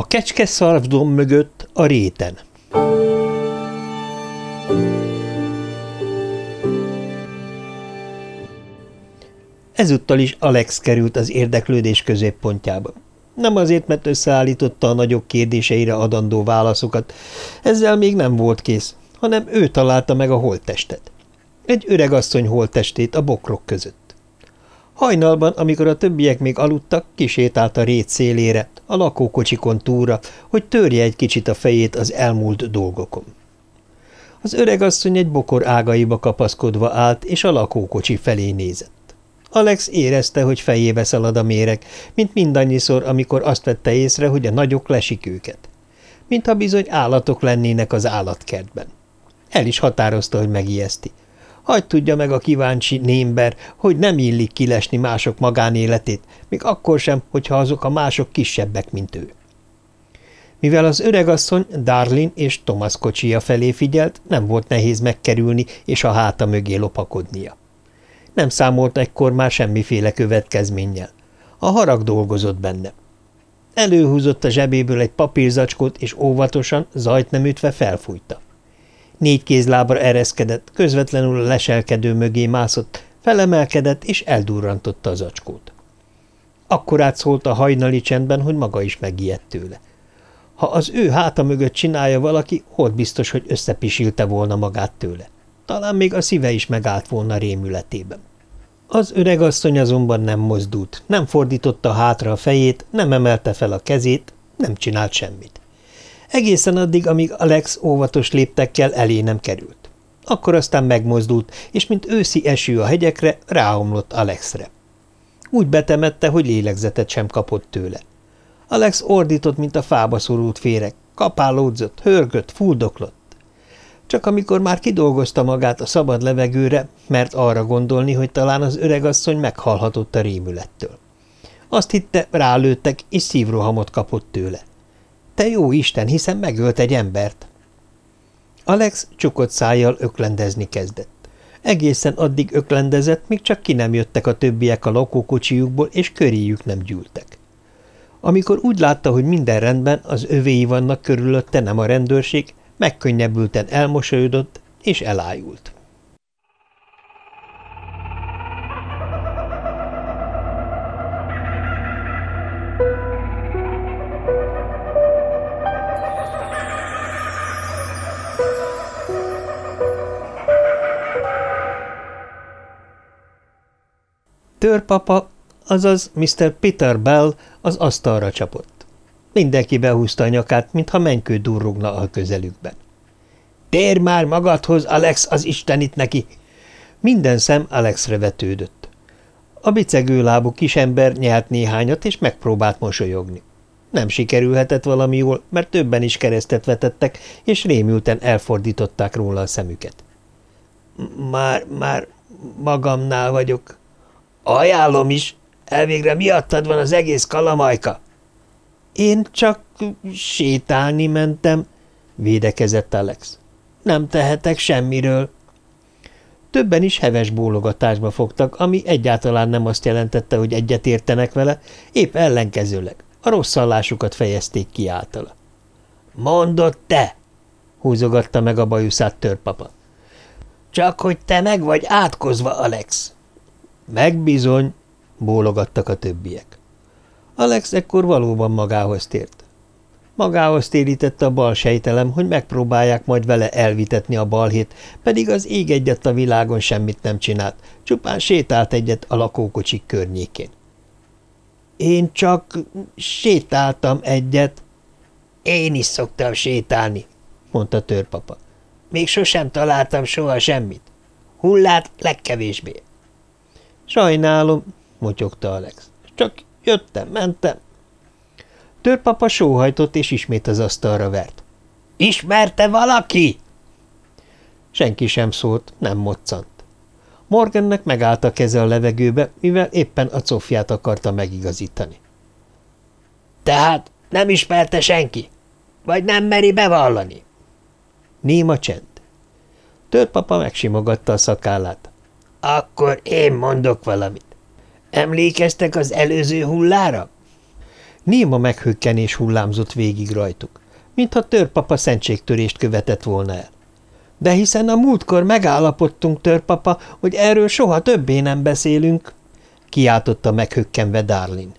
A kecske szarvdom mögött a réten Ezúttal is Alex került az érdeklődés középpontjába. Nem azért, mert összeállította a nagyobb kérdéseire adandó válaszokat, ezzel még nem volt kész, hanem ő találta meg a holttestet. Egy öregasszony holttestét a bokrok között. Hajnalban, amikor a többiek még aludtak, kisétált a rét szélére, a lakókocsikon túra, hogy törje egy kicsit a fejét az elmúlt dolgokon. Az öregasszony egy bokor ágaiba kapaszkodva állt, és a lakókocsi felé nézett. Alex érezte, hogy fejébe szalad a méreg, mint mindannyiszor, amikor azt vette észre, hogy a nagyok lesik őket. Mintha bizony állatok lennének az állatkertben. El is határozta, hogy megijeszti. Hagy tudja meg a kíváncsi némber, hogy nem illik kilesni mások magánéletét, még akkor sem, hogyha azok a mások kisebbek, mint ő. Mivel az öregasszony Darlin és Thomas kocsia felé figyelt, nem volt nehéz megkerülni és a háta mögé lopakodnia. Nem számolt ekkor már semmiféle következménnyel. A harag dolgozott benne. Előhúzott a zsebéből egy papírzacskót, és óvatosan, zajt nem ütve felfújta. Négy kézlábra ereszkedett, közvetlenül a leselkedő mögé mászott, felemelkedett, és eldurrantotta az acskót. Akkor átszólt a hajnali csendben, hogy maga is megijedt tőle. Ha az ő háta mögött csinálja valaki, hol biztos, hogy összepisilte volna magát tőle. Talán még a szíve is megállt volna rémületében. Az öregasszony azonban nem mozdult, nem fordította hátra a fejét, nem emelte fel a kezét, nem csinált semmit. Egészen addig, amíg Alex óvatos léptekkel elé nem került. Akkor aztán megmozdult, és mint őszi eső a hegyekre, ráomlott Alexre. Úgy betemette, hogy lélegzetet sem kapott tőle. Alex ordított, mint a fába szorult féreg, kapálódzott, hörgött, fuldoklott. Csak amikor már kidolgozta magát a szabad levegőre, mert arra gondolni, hogy talán az öregasszony meghalhatott a rémülettől. Azt hitte, rálőttek, és szívrohamot kapott tőle. Te jó Isten, hiszen megölt egy embert. Alex csukott szájjal öklendezni kezdett. Egészen addig öklendezett, míg csak ki nem jöttek a többiek a lakókocsiukból, és köréjük nem gyűltek. Amikor úgy látta, hogy minden rendben, az övéi vannak körülötte, nem a rendőrség, megkönnyebbülten elmosolyodott és elájult. Törpapa, azaz Mr. Peter Bell az asztalra csapott. Mindenki behúzta a nyakát, mintha menykő durrogna a közelükben. – Tér már magadhoz, Alex, az istenit neki! Minden szem Alexre vetődött. A bicegő lábú kisember nyelt néhányat, és megpróbált mosolyogni. Nem sikerülhetett valami jól, mert többen is keresztet vetettek, és rémülten elfordították róla a szemüket. – Már, már magamnál vagyok. – Ajánlom is! Elvégre miattad van az egész kalamajka! – én csak sétálni mentem, védekezett Alex. Nem tehetek semmiről. Többen is heves bólogatásba fogtak, ami egyáltalán nem azt jelentette, hogy egyetértenek vele, épp ellenkezőleg. A rosszallásukat fejezték ki általa. – Mondod te! – húzogatta meg a bajuszát törpapa. – Csak hogy te meg vagy átkozva, Alex. – Megbizony! – bólogattak a többiek. Alex ekkor valóban magához tért. Magához térítette a bal sejtelem, hogy megpróbálják majd vele elvitetni a balhét, pedig az ég egyet a világon semmit nem csinált, csupán sétált egyet a lakókocsik környékén. Én csak sétáltam egyet. Én is szoktam sétálni, mondta törpapa. Még sosem találtam soha semmit. Hullát legkevésbé. Sajnálom, motyogta Alex. Csak Jöttem, mentem. Törpapa sóhajtott, és ismét az asztalra vert. – Ismerte valaki? Senki sem szólt, nem moccant. Morgannek megállt a keze a levegőbe, mivel éppen a cofját akarta megigazítani. – Tehát nem ismerte senki? Vagy nem meri bevallani? Néma csend. Törpapa megsimogatta a szakállát. – Akkor én mondok valamit. Emlékeztek az előző hullára? Néma meghökkenés hullámzott végig rajtuk, mintha törpapa szentségtörést követett volna el. De hiszen a múltkor megállapodtunk, törpapa, hogy erről soha többé nem beszélünk, kiáltotta meghökkenve Darlin.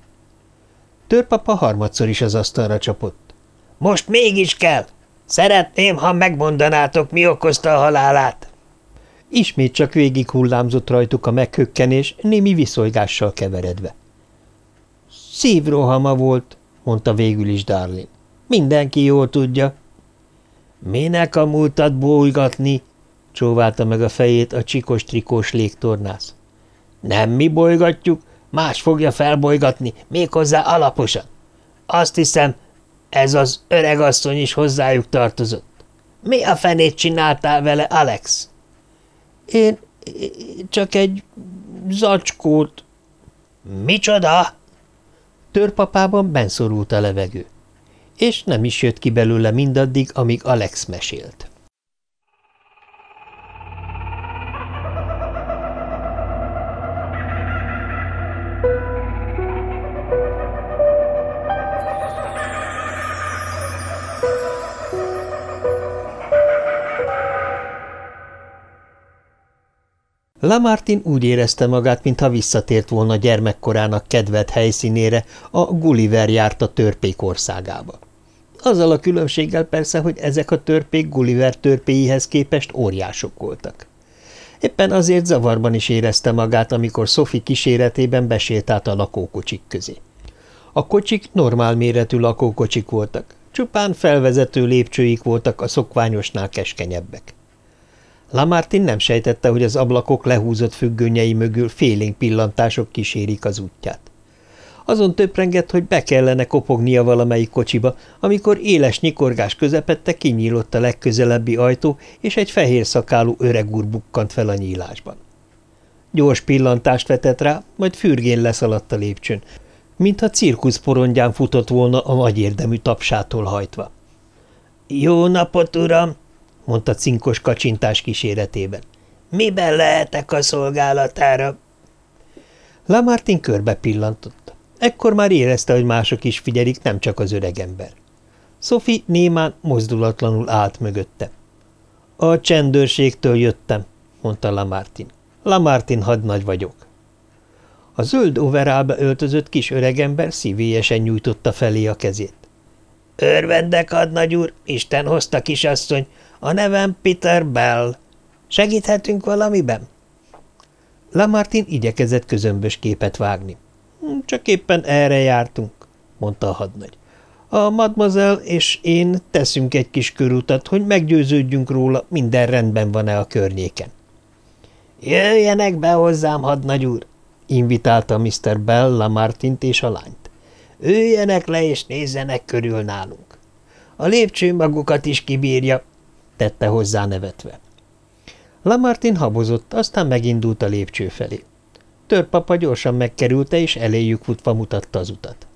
Törpapa harmadszor is az asztalra csapott. Most mégis kell! Szeretném, ha megmondanátok, mi okozta a halálát. Ismét csak végig hullámzott rajtuk a meghökkenés, némi viszonygással keveredve. Szívrohama volt, mondta végül is Darlin. Mindenki jól tudja. Minek a múltat bolygatni? csóválta meg a fejét a csikos trikós légtornász. Nem mi bolygatjuk, más fogja felbolygatni, méghozzá alaposan. Azt hiszem, ez az öreg asszony is hozzájuk tartozott. Mi a fenét csináltál vele, Alex? Én csak egy zacskót. Micsoda? Törpapában benszorult a levegő, és nem is jött ki belőle mindaddig, amíg Alex mesélt. Lamartin úgy érezte magát, mintha visszatért volna gyermekkorának kedvelt helyszínére, a Gulliver járt a törpék országába. Azzal a különbséggel persze, hogy ezek a törpék Gulliver törpéihez képest óriások voltak. Éppen azért zavarban is érezte magát, amikor Sophie kíséretében besétált a lakókocsik közé. A kocsik normál méretű lakókocsik voltak, csupán felvezető lépcsőik voltak a szokványosnál keskenyebbek. Lamartin nem sejtette, hogy az ablakok lehúzott függönyei mögül félénk pillantások kísérik az útját. Azon töprengett, hogy be kellene kopognia valamelyik kocsiba, amikor éles nyikorgás közepette kinyílott a legközelebbi ajtó, és egy fehér szakálú öreg úr bukkant fel a nyílásban. Gyors pillantást vetett rá, majd fürgén leszaladt a lépcsőn, mintha cirkuszporondján futott volna a nagy érdemű tapsától hajtva. – Jó napot, uram! Mondta cinkos kacsintás kíséretében. Miben lehetek a szolgálatára? Lamartin körbe pillantott. Ekkor már érezte, hogy mások is figyelik, nem csak az öregember. Sophie némán mozdulatlanul állt mögötte. A csendőrségtől jöttem, mondta Lamartin. Lamartin hadnagy vagyok. A zöld overálba öltözött kis öregember szívélyesen nyújtotta felé a kezét. Örvendek, hadnagy úr, Isten hozta, kisasszony, a nevem Peter Bell. Segíthetünk valamiben? Lamartin igyekezett közömbös képet vágni. Hm, csak éppen erre jártunk, mondta a hadnagy. A mademoiselle és én teszünk egy kis körutat, hogy meggyőződjünk róla, minden rendben van-e a környéken. Jöjjenek be hozzám, hadnagy úr, invitálta Mr. Bell Lamartint és a lányt. Üljenek le és nézzenek körül nálunk. A lépcső magukat is kibírja, tette hozzá nevetve. Lamartin habozott, aztán megindult a lépcső felé. Törpapa gyorsan megkerülte, és eléjük futva mutatta az utat.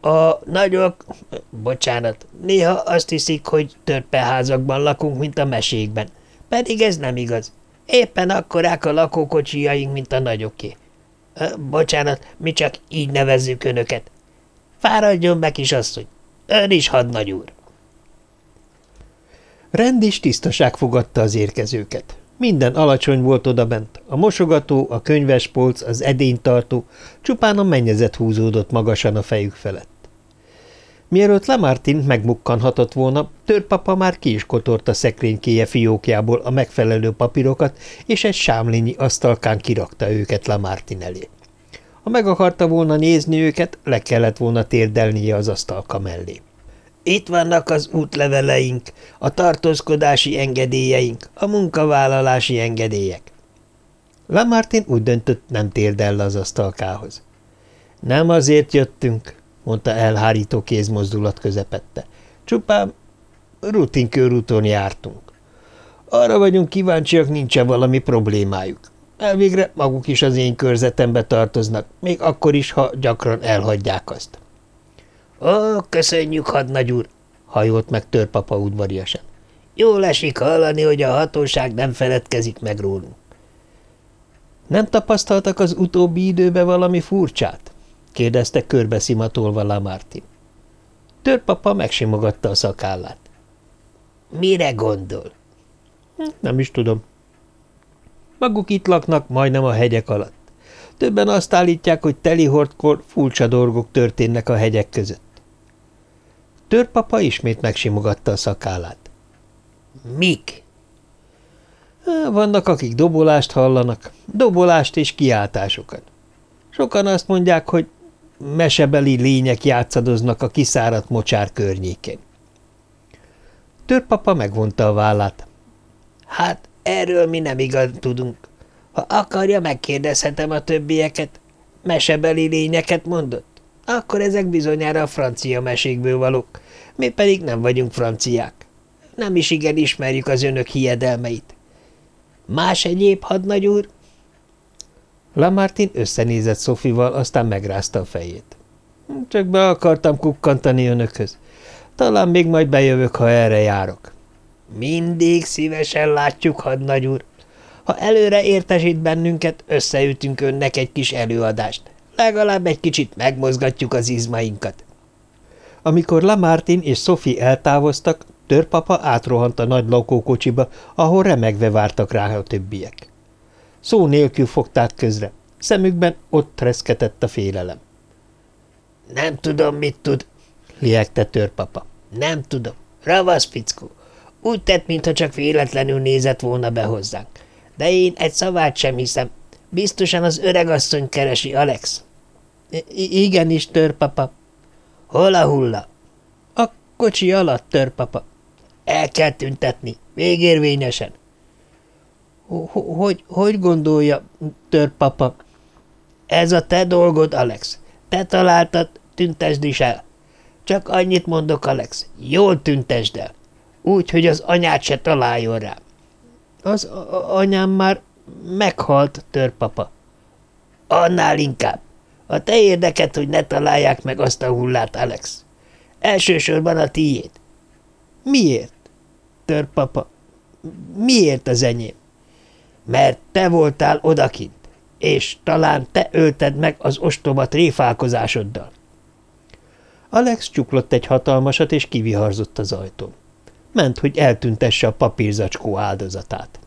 A nagyok, bocsánat, néha azt hiszik, hogy törpeházakban lakunk, mint a mesékben, pedig ez nem igaz. Éppen akkorák a lakókocsijaink, mint a nagyoké. Bocsánat, mi csak így nevezzük önöket. Fáradjon meg, kisasszony, ön is hadnagy úr. Rend és tisztaság fogadta az érkezőket. Minden alacsony volt odabent, a mosogató, a könyvespolc, az edénytartó, csupán a mennyezet húzódott magasan a fejük felett. Mielőtt Lamartin megmukkanhatott volna, törpapa már ki is kotort a szekrénykéje fiókjából a megfelelő papírokat, és egy sámlényi asztalkán kirakta őket Lamartin elé. Ha meg akarta volna nézni őket, le kellett volna térdelnie az asztalka mellé. Itt vannak az útleveleink, a tartózkodási engedélyeink, a munkavállalási engedélyek. Lamartin úgy döntött, nem térdel az asztalkához. Nem azért jöttünk, mondta elhárító kézmozdulat közepette. Csupán rutin körúton jártunk. Arra vagyunk kíváncsiak, nincs-e valami problémájuk. Elvégre maguk is az én körzetembe tartoznak, még akkor is, ha gyakran elhagyják azt. Ó, köszönjük, hadnagy úr, hajolt meg törpapa udvariasan. Jól esik hallani, hogy a hatóság nem feledkezik meg rólunk. Nem tapasztaltak az utóbbi időben valami furcsát? – kérdezte körbeszimatolva Lamartin. Törpapa megsimogatta a szakállát. – Mire gondol? Hm, – Nem is tudom. Maguk itt laknak, majdnem a hegyek alatt. Többen azt állítják, hogy telihordkor furcsa dolgok történnek a hegyek között. Törpapa ismét megsimogatta a szakállát. – Mik? – Vannak, akik dobolást hallanak, dobolást és kiáltásokat. Sokan azt mondják, hogy mesebeli lények játszadoznak a kiszáradt mocsár környékén. Törpapa megvonta a vállát. Hát, erről mi nem igaz tudunk. Ha akarja, megkérdezhetem a többieket. Mesebeli lényeket mondott? Akkor ezek bizonyára a francia mesékből valók. Mi pedig nem vagyunk franciák. Nem is igen ismerjük az önök hiedelmeit. Más egyéb, hadnagy úr? Lamartin összenézett Szofival, aztán megrázta a fejét. Csak be akartam kukkantani önökhöz. Talán még majd bejövök, ha erre járok. Mindig szívesen látjuk, hadnagy úr. Ha előre értesít bennünket, összeütünk önnek egy kis előadást. Legalább egy kicsit megmozgatjuk az izmainkat. Amikor Lamartin és Sophie eltávoztak, törpapa átrohant a nagy lakókocsiba, ahol remegve vártak rá a többiek. Szó nélkül fogták közre. Szemükben ott reszketett a félelem. – Nem tudom, mit tud, liegte törpapa. – Nem tudom. Ravasz fickó. Úgy tett, mintha csak véletlenül nézett volna be hozzánk. De én egy szavát sem hiszem. Biztosan az öregasszony keresi, Alex. – Igenis, törpapa. – Hol a hulla? – A kocsi alatt, törpapa. – El kell tüntetni, végérvényesen. Hogy, hogy gondolja, törpapa? Ez a te dolgod, Alex. Te találtad, tüntesd is el. Csak annyit mondok, Alex, jól tüntesd el. Úgy, hogy az anyát se találjon rá. Az anyám már meghalt, törpapa. Annál inkább. A te érdeket, hogy ne találják meg azt a hullát, Alex. Elsősorban a tiéd. Miért? Törpapa. Miért az enyém? mert te voltál odakint, és talán te ölted meg az ostoba tréfálkozásoddal. Alex csuklott egy hatalmasat, és kiviharzott az ajtón. Ment, hogy eltüntesse a papírzacskó áldozatát.